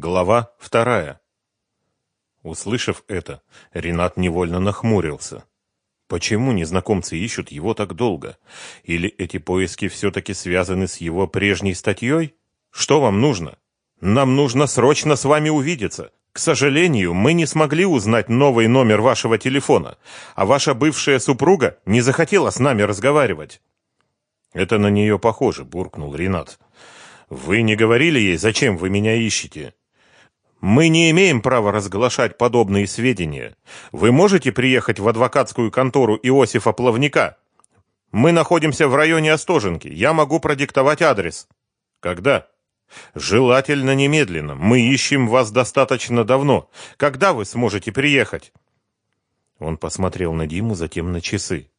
Глава вторая. Услышав это, Ренат невольно нахмурился. Почему незнакомцы ищут его так долго? Или эти поиски все-таки связаны с его прежней статьей? Что вам нужно? Нам нужно срочно с вами увидеться. К сожалению, мы не смогли узнать новый номер вашего телефона, а ваша бывшая супруга не захотела с нами разговаривать. Это на нее похоже, буркнул Ренат. Вы не говорили ей, зачем вы меня ищете? Мы не имеем права разглашать подобные сведения. Вы можете приехать в адвокатскую контору Иосифа Плавника? Мы находимся в районе Остоженки. Я могу продиктовать адрес. Когда? Желательно немедленно. Мы ищем вас достаточно давно. Когда вы сможете приехать? Он посмотрел на Диму, затем на часы.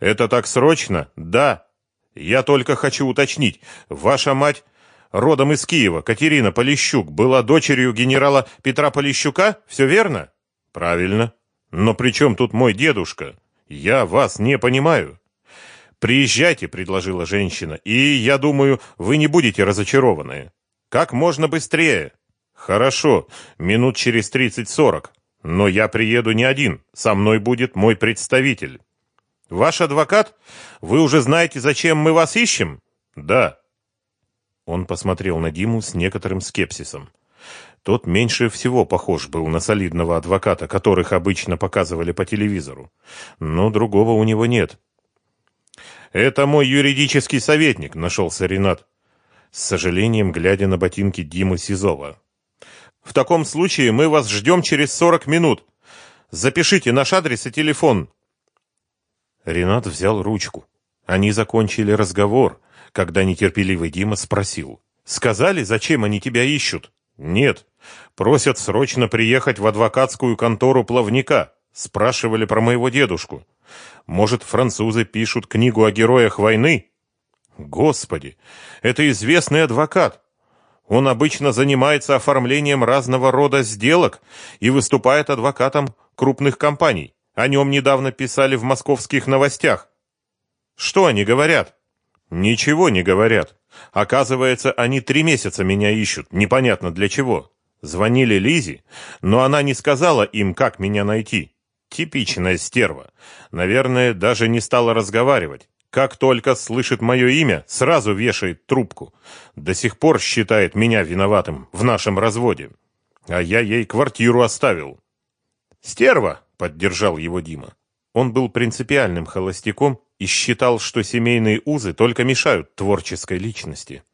Это так срочно? Да. Я только хочу уточнить. Ваша мать родом из Киева, Катерина Полищук, была дочерью генерала Петра Полищука, все верно? Правильно. Но при чем тут мой дедушка? Я вас не понимаю. Приезжайте, предложила женщина, и я думаю, вы не будете разочарованы. Как можно быстрее. Хорошо, минут через тридцать-сорок. Но я приеду не один, со мной будет мой представитель. Ваш адвокат? Вы уже знаете, зачем мы вас ищем? Да. Он посмотрел на Диму с некоторым скепсисом. Тот меньше всего похож был на солидного адвоката, которых обычно показывали по телевизору. Но другого у него нет. «Это мой юридический советник», — нашелся Ренат, с сожалением глядя на ботинки Димы Сизова. «В таком случае мы вас ждем через сорок минут. Запишите наш адрес и телефон». Ренат взял ручку. Они закончили разговор — когда нетерпеливый Дима спросил. «Сказали, зачем они тебя ищут?» «Нет. Просят срочно приехать в адвокатскую контору плавника. Спрашивали про моего дедушку. Может, французы пишут книгу о героях войны?» «Господи, это известный адвокат. Он обычно занимается оформлением разного рода сделок и выступает адвокатом крупных компаний. О нем недавно писали в московских новостях. Что они говорят?» Ничего не говорят. Оказывается, они три месяца меня ищут, непонятно для чего. Звонили Лизе, но она не сказала им, как меня найти. Типичная стерва. Наверное, даже не стала разговаривать. Как только слышит мое имя, сразу вешает трубку. До сих пор считает меня виноватым в нашем разводе. А я ей квартиру оставил. «Стерва!» — поддержал его Дима. Он был принципиальным холостяком и считал, что семейные узы только мешают творческой личности.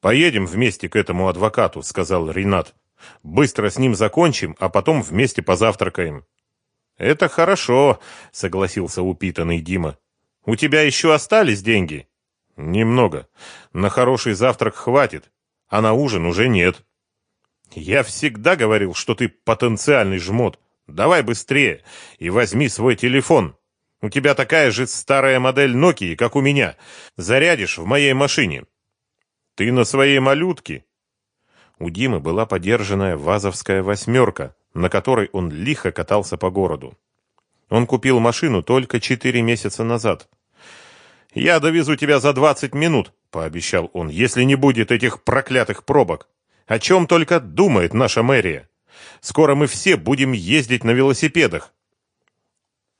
«Поедем вместе к этому адвокату», — сказал Ренат. «Быстро с ним закончим, а потом вместе позавтракаем». «Это хорошо», — согласился упитанный Дима. «У тебя еще остались деньги?» «Немного. На хороший завтрак хватит, а на ужин уже нет». «Я всегда говорил, что ты потенциальный жмот. Давай быстрее и возьми свой телефон». У тебя такая же старая модель Nokia, как у меня. Зарядишь в моей машине. Ты на своей малютке. У Димы была подержанная вазовская восьмерка, на которой он лихо катался по городу. Он купил машину только четыре месяца назад. «Я довезу тебя за двадцать минут», — пообещал он, — «если не будет этих проклятых пробок. О чем только думает наша мэрия. Скоро мы все будем ездить на велосипедах.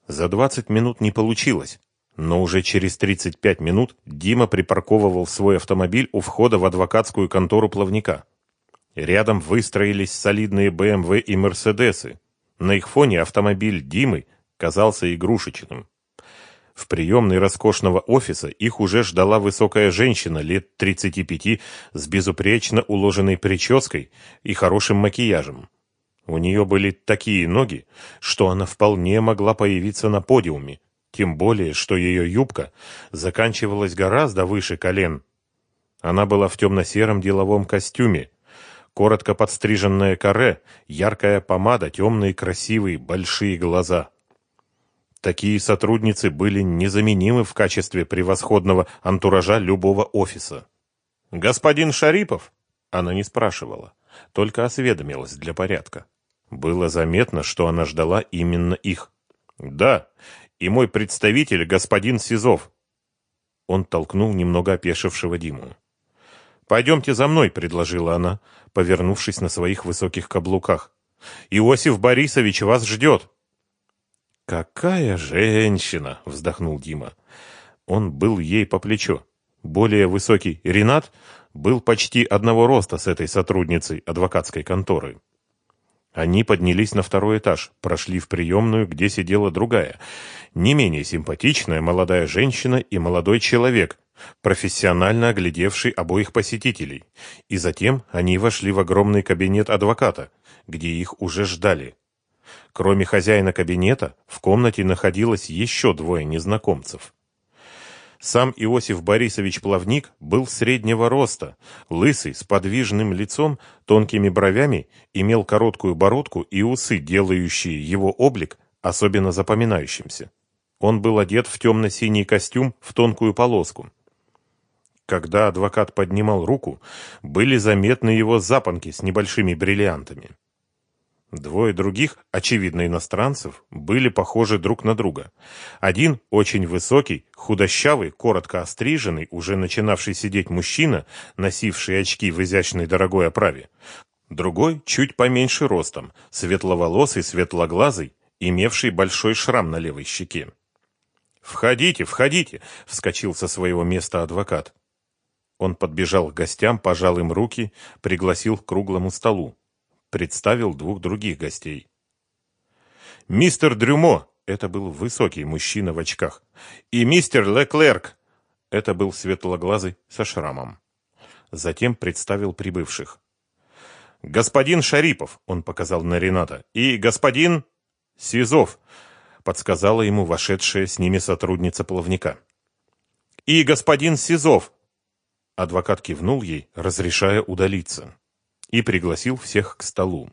За 20 минут не получилось, но уже через 35 минут Дима припарковывал свой автомобиль у входа в адвокатскую контору плавника. Рядом выстроились солидные БМВ и Мерседесы. На их фоне автомобиль Димы казался игрушечным. В приемной роскошного офиса их уже ждала высокая женщина лет 35 с безупречно уложенной прической и хорошим макияжем. У нее были такие ноги, что она вполне могла появиться на подиуме, тем более, что ее юбка заканчивалась гораздо выше колен. Она была в темно-сером деловом костюме, коротко подстриженное каре, яркая помада, темные красивые большие глаза. Такие сотрудницы были незаменимы в качестве превосходного антуража любого офиса. «Господин Шарипов?» Она не спрашивала, только осведомилась для порядка. Было заметно, что она ждала именно их. «Да, и мой представитель, господин Сизов». Он толкнул немного опешившего Диму. «Пойдемте за мной», — предложила она, повернувшись на своих высоких каблуках. «Иосиф Борисович вас ждет». «Какая женщина!» — вздохнул Дима. Он был ей по плечо. Более высокий Ренат был почти одного роста с этой сотрудницей адвокатской конторы. Они поднялись на второй этаж, прошли в приемную, где сидела другая, не менее симпатичная молодая женщина и молодой человек, профессионально оглядевший обоих посетителей. И затем они вошли в огромный кабинет адвоката, где их уже ждали. Кроме хозяина кабинета, в комнате находилось еще двое незнакомцев. Сам Иосиф Борисович Плавник был среднего роста, лысый, с подвижным лицом, тонкими бровями, имел короткую бородку и усы, делающие его облик особенно запоминающимся. Он был одет в темно-синий костюм в тонкую полоску. Когда адвокат поднимал руку, были заметны его запонки с небольшими бриллиантами. Двое других, очевидно иностранцев, были похожи друг на друга. Один очень высокий, худощавый, коротко остриженный, уже начинавший сидеть мужчина, носивший очки в изящной дорогой оправе. Другой, чуть поменьше ростом, светловолосый, светлоглазый, имевший большой шрам на левой щеке. «Входите, входите!» — вскочил со своего места адвокат. Он подбежал к гостям, пожал им руки, пригласил к круглому столу представил двух других гостей. «Мистер Дрюмо» — это был высокий мужчина в очках, и мистер Леклерк — это был светлоглазый со шрамом. Затем представил прибывших. «Господин Шарипов», — он показал на Рената, — «и господин Сизов», — подсказала ему вошедшая с ними сотрудница плавника. «И господин Сизов», — адвокат кивнул ей, разрешая удалиться и пригласил всех к столу.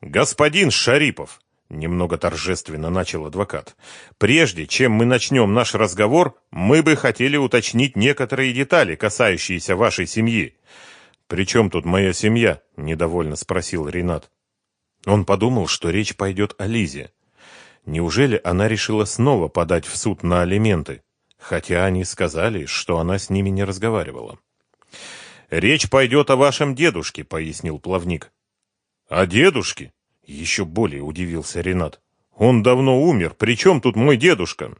«Господин Шарипов!» — немного торжественно начал адвокат. «Прежде чем мы начнем наш разговор, мы бы хотели уточнить некоторые детали, касающиеся вашей семьи». «При чем тут моя семья?» — недовольно спросил Ренат. Он подумал, что речь пойдет о Лизе. Неужели она решила снова подать в суд на алименты, хотя они сказали, что она с ними не разговаривала? «Речь пойдет о вашем дедушке», — пояснил плавник. «О дедушке?» — еще более удивился Ренат. «Он давно умер. При чем тут мой дедушка?»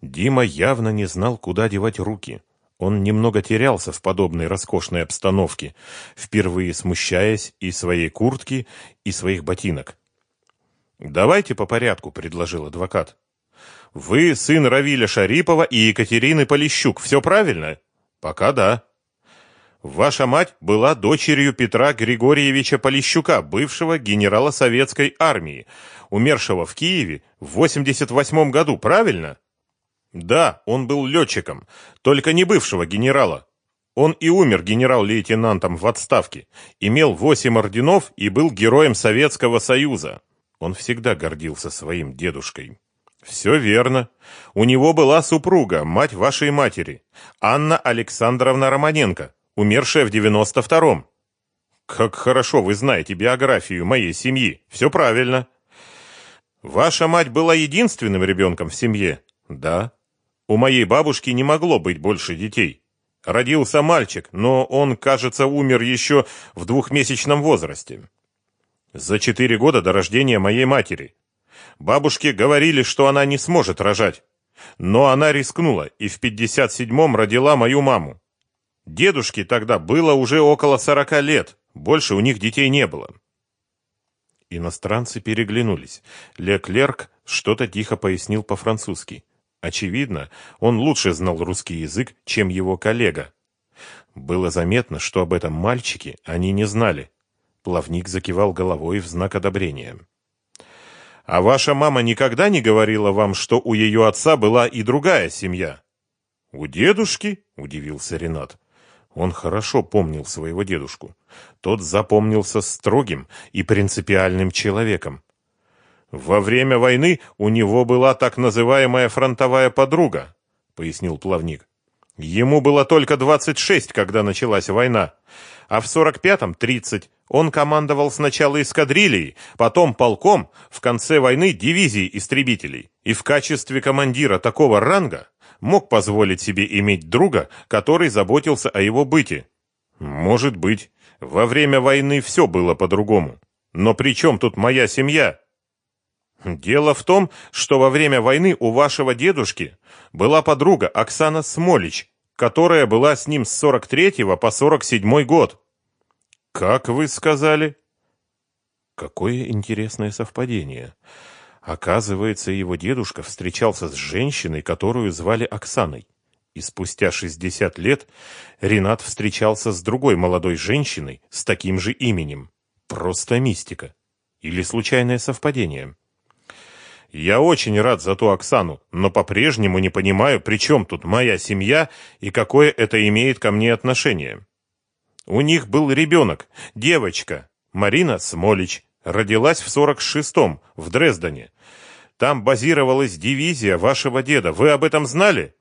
Дима явно не знал, куда девать руки. Он немного терялся в подобной роскошной обстановке, впервые смущаясь и своей куртки, и своих ботинок. «Давайте по порядку», — предложил адвокат. «Вы сын Равиля Шарипова и Екатерины Полищук, все правильно?» «Пока да». Ваша мать была дочерью Петра Григорьевича Полищука, бывшего генерала советской армии, умершего в Киеве в 88 году, правильно? Да, он был летчиком, только не бывшего генерала. Он и умер генерал-лейтенантом в отставке, имел восемь орденов и был героем Советского Союза. Он всегда гордился своим дедушкой. Все верно. У него была супруга, мать вашей матери, Анна Александровна Романенко умершая в 92-м. Как хорошо вы знаете биографию моей семьи. Все правильно. Ваша мать была единственным ребенком в семье? Да. У моей бабушки не могло быть больше детей. Родился мальчик, но он, кажется, умер еще в двухмесячном возрасте. За четыре года до рождения моей матери. Бабушки говорили, что она не сможет рожать. Но она рискнула и в 57-м родила мою маму. Дедушке тогда было уже около сорока лет, больше у них детей не было. Иностранцы переглянулись. Леклерк что-то тихо пояснил по-французски. Очевидно, он лучше знал русский язык, чем его коллега. Было заметно, что об этом мальчике они не знали. Плавник закивал головой в знак одобрения. «А ваша мама никогда не говорила вам, что у ее отца была и другая семья?» «У дедушки?» — удивился Ренат. Он хорошо помнил своего дедушку. Тот запомнился строгим и принципиальным человеком. Во время войны у него была так называемая фронтовая подруга, пояснил плавник. Ему было только 26, когда началась война, а в 45-м 30. Он командовал сначала эскадрильей, потом полком, в конце войны дивизией истребителей. И в качестве командира такого ранга мог позволить себе иметь друга, который заботился о его быте? Может быть. Во время войны все было по-другому. Но при чем тут моя семья? Дело в том, что во время войны у вашего дедушки была подруга Оксана Смолич, которая была с ним с 43 по 47 год. Как вы сказали? Какое интересное совпадение. Оказывается, его дедушка встречался с женщиной, которую звали Оксаной. И спустя 60 лет Ренат встречался с другой молодой женщиной с таким же именем. Просто мистика. Или случайное совпадение. Я очень рад за ту Оксану, но по-прежнему не понимаю, при чем тут моя семья и какое это имеет ко мне отношение. У них был ребенок, девочка, Марина Смолич, родилась в 46-м, в Дрездене. Там базировалась дивизия вашего деда. Вы об этом знали?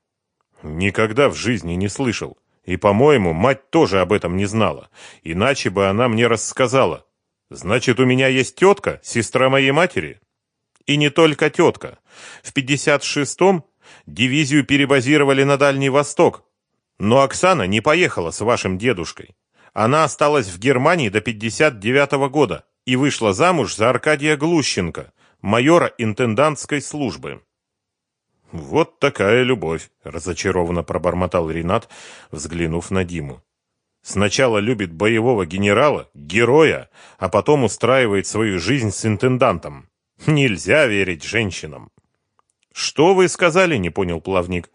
Никогда в жизни не слышал. И, по-моему, мать тоже об этом не знала. Иначе бы она мне рассказала. Значит, у меня есть тетка, сестра моей матери? И не только тетка. В 56-м дивизию перебазировали на Дальний Восток. Но Оксана не поехала с вашим дедушкой. Она осталась в Германии до 59 -го года и вышла замуж за Аркадия Глущенко, майора интендантской службы. Вот такая любовь, разочарованно пробормотал Ренат, взглянув на Диму. Сначала любит боевого генерала, героя, а потом устраивает свою жизнь с интендантом. Нельзя верить женщинам. Что вы сказали, не понял плавник.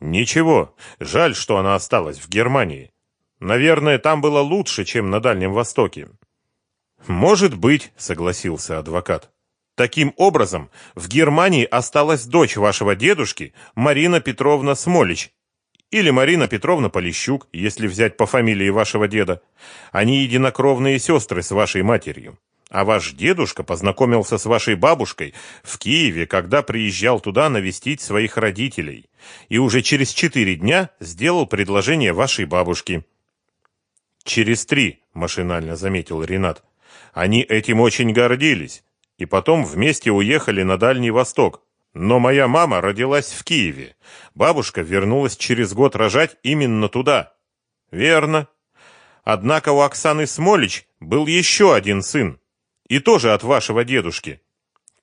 Ничего, жаль, что она осталась в Германии. Наверное, там было лучше, чем на Дальнем Востоке. Может быть, согласился адвокат. Таким образом, в Германии осталась дочь вашего дедушки, Марина Петровна Смолич, или Марина Петровна Полищук, если взять по фамилии вашего деда. Они единокровные сестры с вашей матерью. А ваш дедушка познакомился с вашей бабушкой в Киеве, когда приезжал туда навестить своих родителей, и уже через четыре дня сделал предложение вашей бабушке. Через три, машинально заметил Ренат. Они этим очень гордились, и потом вместе уехали на Дальний Восток. Но моя мама родилась в Киеве. Бабушка вернулась через год рожать именно туда. Верно. Однако у Оксаны Смолич был еще один сын. И тоже от вашего дедушки.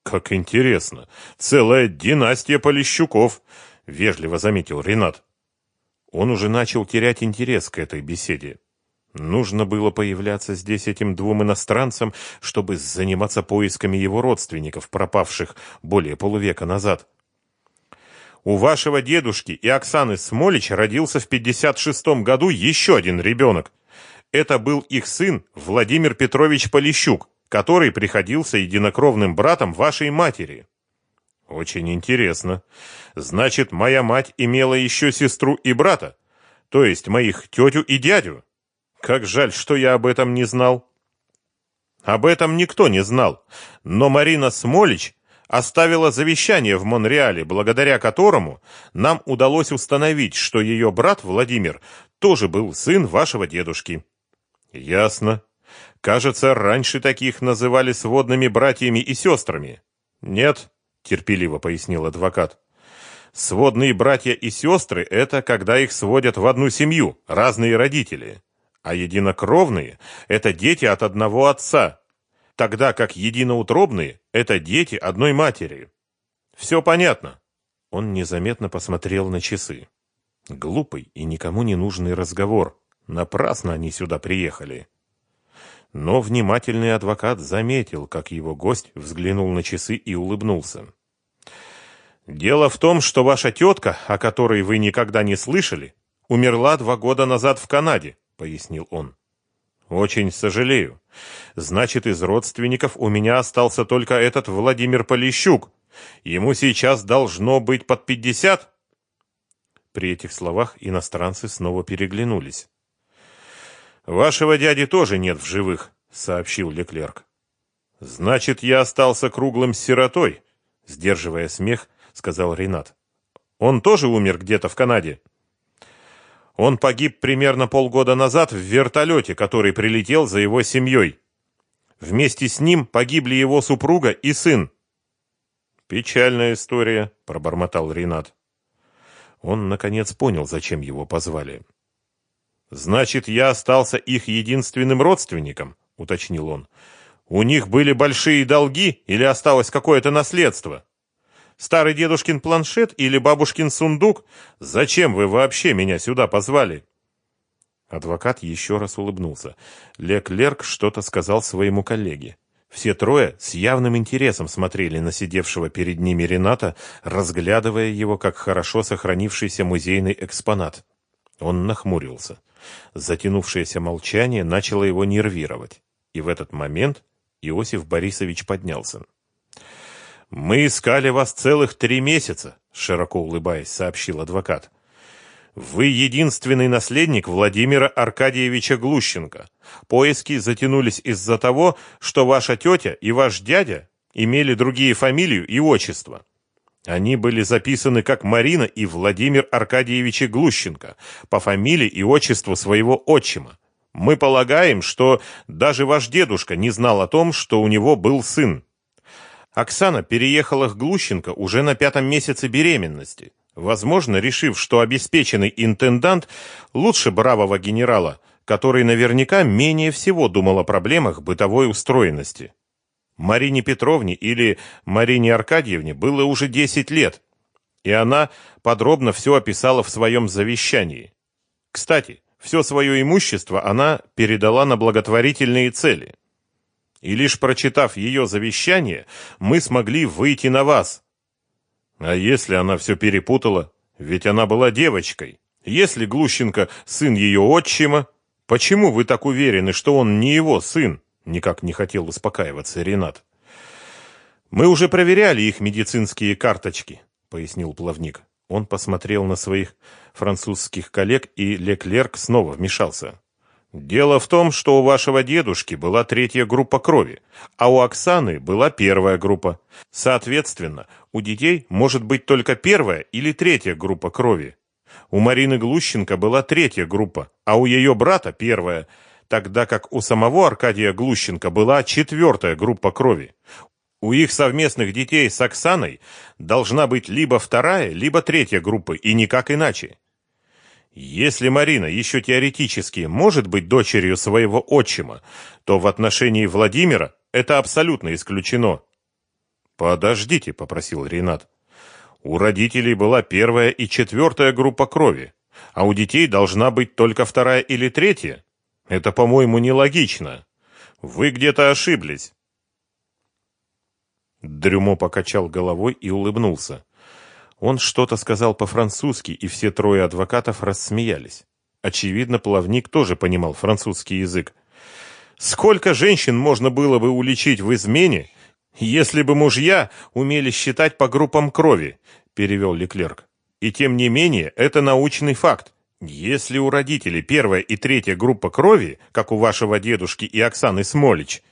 Как интересно. Целая династия Полищуков, вежливо заметил Ренат. Он уже начал терять интерес к этой беседе. Нужно было появляться здесь этим двум иностранцам, чтобы заниматься поисками его родственников, пропавших более полувека назад. У вашего дедушки и Оксаны Смолич родился в 56 году еще один ребенок. Это был их сын Владимир Петрович Полищук, который приходился единокровным братом вашей матери. Очень интересно. Значит, моя мать имела еще сестру и брата, то есть моих тетю и дядю. Как жаль, что я об этом не знал. Об этом никто не знал, но Марина Смолич оставила завещание в Монреале, благодаря которому нам удалось установить, что ее брат Владимир тоже был сын вашего дедушки. Ясно. Кажется, раньше таких называли сводными братьями и сестрами. Нет, терпеливо пояснил адвокат. Сводные братья и сестры это когда их сводят в одну семью, разные родители а единокровные – это дети от одного отца, тогда как единоутробные – это дети одной матери. Все понятно. Он незаметно посмотрел на часы. Глупый и никому не нужный разговор. Напрасно они сюда приехали. Но внимательный адвокат заметил, как его гость взглянул на часы и улыбнулся. «Дело в том, что ваша тетка, о которой вы никогда не слышали, умерла два года назад в Канаде пояснил он. Очень сожалею. Значит, из родственников у меня остался только этот Владимир Полищук. Ему сейчас должно быть под пятьдесят. При этих словах иностранцы снова переглянулись. Вашего дяди тоже нет в живых, сообщил Леклерк. Значит, я остался круглым сиротой, сдерживая смех, сказал Ренат. Он тоже умер где-то в Канаде. Он погиб примерно полгода назад в вертолете, который прилетел за его семьей. Вместе с ним погибли его супруга и сын. Печальная история, пробормотал Ренат. Он, наконец, понял, зачем его позвали. «Значит, я остался их единственным родственником», — уточнил он. «У них были большие долги или осталось какое-то наследство? Старый дедушкин планшет или бабушкин сундук? Зачем вы вообще меня сюда позвали?» Адвокат еще раз улыбнулся. Леклерк что-то сказал своему коллеге. Все трое с явным интересом смотрели на сидевшего перед ними Рената, разглядывая его как хорошо сохранившийся музейный экспонат. Он нахмурился. Затянувшееся молчание начало его нервировать. И в этот момент Иосиф Борисович поднялся. «Мы искали вас целых три месяца», — широко улыбаясь, сообщил адвокат. Вы единственный наследник Владимира Аркадьевича Глущенко. Поиски затянулись из-за того, что ваша тетя и ваш дядя имели другие фамилию и отчество. Они были записаны как Марина и Владимир Аркадьевичи Глущенко по фамилии и отчеству своего отчима. Мы полагаем, что даже ваш дедушка не знал о том, что у него был сын. Оксана переехала к Глущенко уже на пятом месяце беременности. Возможно, решив, что обеспеченный интендант лучше бравого генерала, который наверняка менее всего думал о проблемах бытовой устроенности. Марине Петровне или Марине Аркадьевне было уже 10 лет, и она подробно все описала в своем завещании. Кстати, все свое имущество она передала на благотворительные цели. И лишь прочитав ее завещание, мы смогли выйти на вас, а если она все перепутала? Ведь она была девочкой. Если Глущенко сын ее отчима, почему вы так уверены, что он не его сын? Никак не хотел успокаиваться Ренат. Мы уже проверяли их медицинские карточки, пояснил плавник. Он посмотрел на своих французских коллег, и Леклерк снова вмешался. Дело в том, что у вашего дедушки была третья группа крови, а у Оксаны была первая группа. Соответственно, у детей может быть только первая или третья группа крови. У Марины Глущенко была третья группа, а у ее брата первая, тогда как у самого Аркадия Глущенко была четвертая группа крови. У их совместных детей с Оксаной должна быть либо вторая, либо третья группа, и никак иначе. Если Марина еще теоретически может быть дочерью своего отчима, то в отношении Владимира это абсолютно исключено. Подождите, попросил Ренат. У родителей была первая и четвертая группа крови, а у детей должна быть только вторая или третья. Это, по-моему, нелогично. Вы где-то ошиблись. Дрюмо покачал головой и улыбнулся. Он что-то сказал по-французски, и все трое адвокатов рассмеялись. Очевидно, плавник тоже понимал французский язык. Сколько женщин можно было бы уличить в измене, если бы мужья умели считать по группам крови, перевел Леклерк. И тем не менее, это научный факт. Если у родителей первая и третья группа крови, как у вашего дедушки и Оксаны Смолич,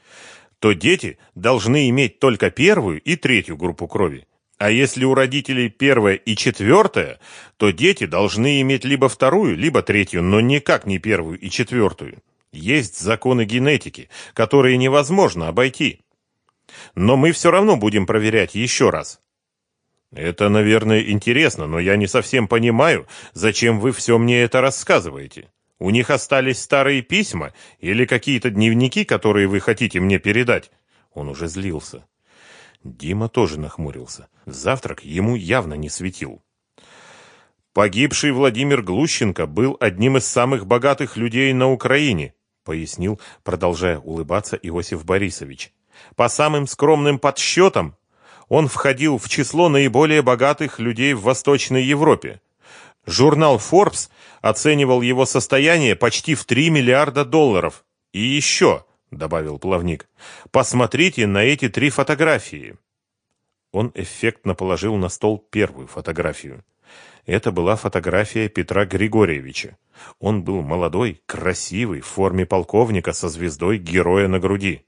то дети должны иметь только первую и третью группу крови. А если у родителей первая и четвертая, то дети должны иметь либо вторую, либо третью, но никак не первую и четвертую. Есть законы генетики, которые невозможно обойти. Но мы все равно будем проверять еще раз. Это, наверное, интересно, но я не совсем понимаю, зачем вы все мне это рассказываете. У них остались старые письма или какие-то дневники, которые вы хотите мне передать? Он уже злился. Дима тоже нахмурился. Завтрак ему явно не светил. Погибший Владимир Глущенко был одним из самых богатых людей на Украине, пояснил, продолжая улыбаться Иосиф Борисович. По самым скромным подсчетам, он входил в число наиболее богатых людей в Восточной Европе. Журнал Forbes оценивал его состояние почти в 3 миллиарда долларов. И еще, — добавил плавник. «Посмотрите на эти три фотографии». Он эффектно положил на стол первую фотографию. Это была фотография Петра Григорьевича. Он был молодой, красивый, в форме полковника со звездой героя на груди.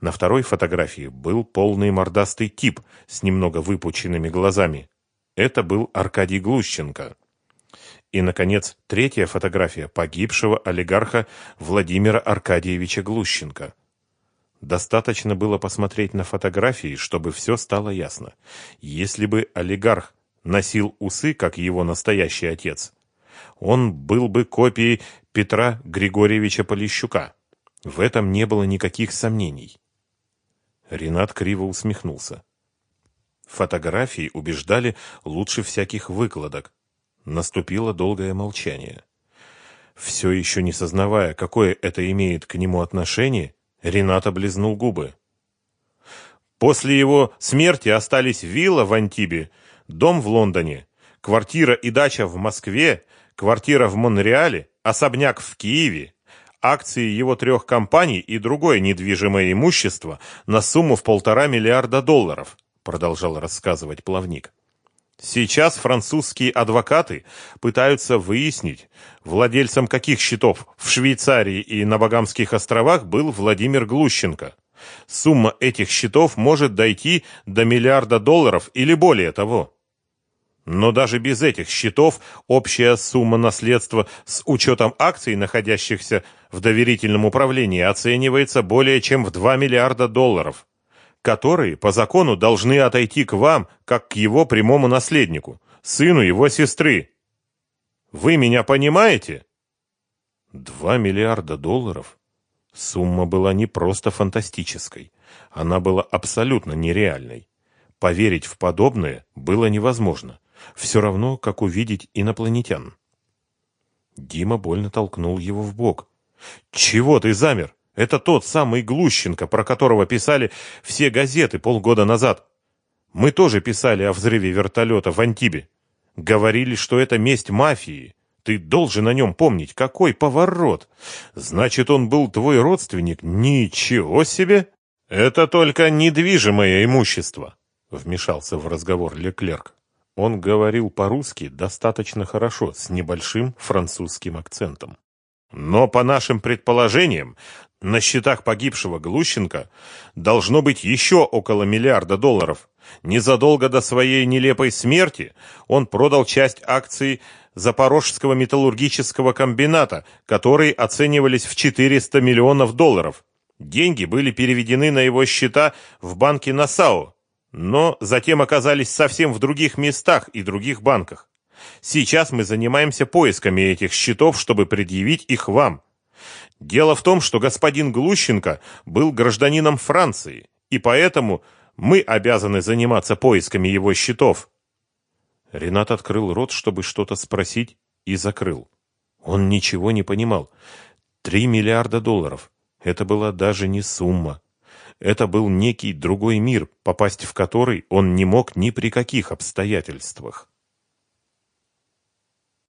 На второй фотографии был полный мордастый тип с немного выпученными глазами. Это был Аркадий Глущенко. И, наконец, третья фотография погибшего олигарха Владимира Аркадьевича Глущенко. Достаточно было посмотреть на фотографии, чтобы все стало ясно. Если бы олигарх носил усы, как его настоящий отец, он был бы копией Петра Григорьевича Полищука. В этом не было никаких сомнений. Ренат криво усмехнулся. Фотографии убеждали лучше всяких выкладок. Наступило долгое молчание. Все еще не сознавая, какое это имеет к нему отношение, Ренат облизнул губы. После его смерти остались вилла в Антибе, дом в Лондоне, квартира и дача в Москве, квартира в Монреале, особняк в Киеве, акции его трех компаний и другое недвижимое имущество на сумму в полтора миллиарда долларов, продолжал рассказывать плавник. Сейчас французские адвокаты пытаются выяснить, владельцем каких счетов в Швейцарии и на Багамских островах был Владимир Глущенко. Сумма этих счетов может дойти до миллиарда долларов или более того. Но даже без этих счетов общая сумма наследства с учетом акций, находящихся в доверительном управлении, оценивается более чем в 2 миллиарда долларов, которые по закону должны отойти к вам, как к его прямому наследнику, сыну его сестры. Вы меня понимаете? 2 миллиарда долларов? Сумма была не просто фантастической, она была абсолютно нереальной. Поверить в подобное было невозможно. Все равно, как увидеть инопланетян. Дима больно толкнул его в бок. «Чего ты замер? Это тот самый Глущенко, про которого писали все газеты полгода назад. Мы тоже писали о взрыве вертолета в Антибе. Говорили, что это месть мафии. Ты должен о нем помнить. Какой поворот! Значит, он был твой родственник? Ничего себе! Это только недвижимое имущество!» Вмешался в разговор Леклерк. Он говорил по-русски достаточно хорошо, с небольшим французским акцентом. Но, по нашим предположениям, на счетах погибшего Глущенко должно быть еще около миллиарда долларов. Незадолго до своей нелепой смерти он продал часть акций Запорожского металлургического комбината, которые оценивались в 400 миллионов долларов. Деньги были переведены на его счета в банке Нассау, но затем оказались совсем в других местах и других банках. Сейчас мы занимаемся поисками этих счетов, чтобы предъявить их вам. Дело в том, что господин Глущенко был гражданином Франции, и поэтому мы обязаны заниматься поисками его счетов. Ренат открыл рот, чтобы что-то спросить, и закрыл. Он ничего не понимал. Три миллиарда долларов. Это была даже не сумма. Это был некий другой мир, попасть в который он не мог ни при каких обстоятельствах.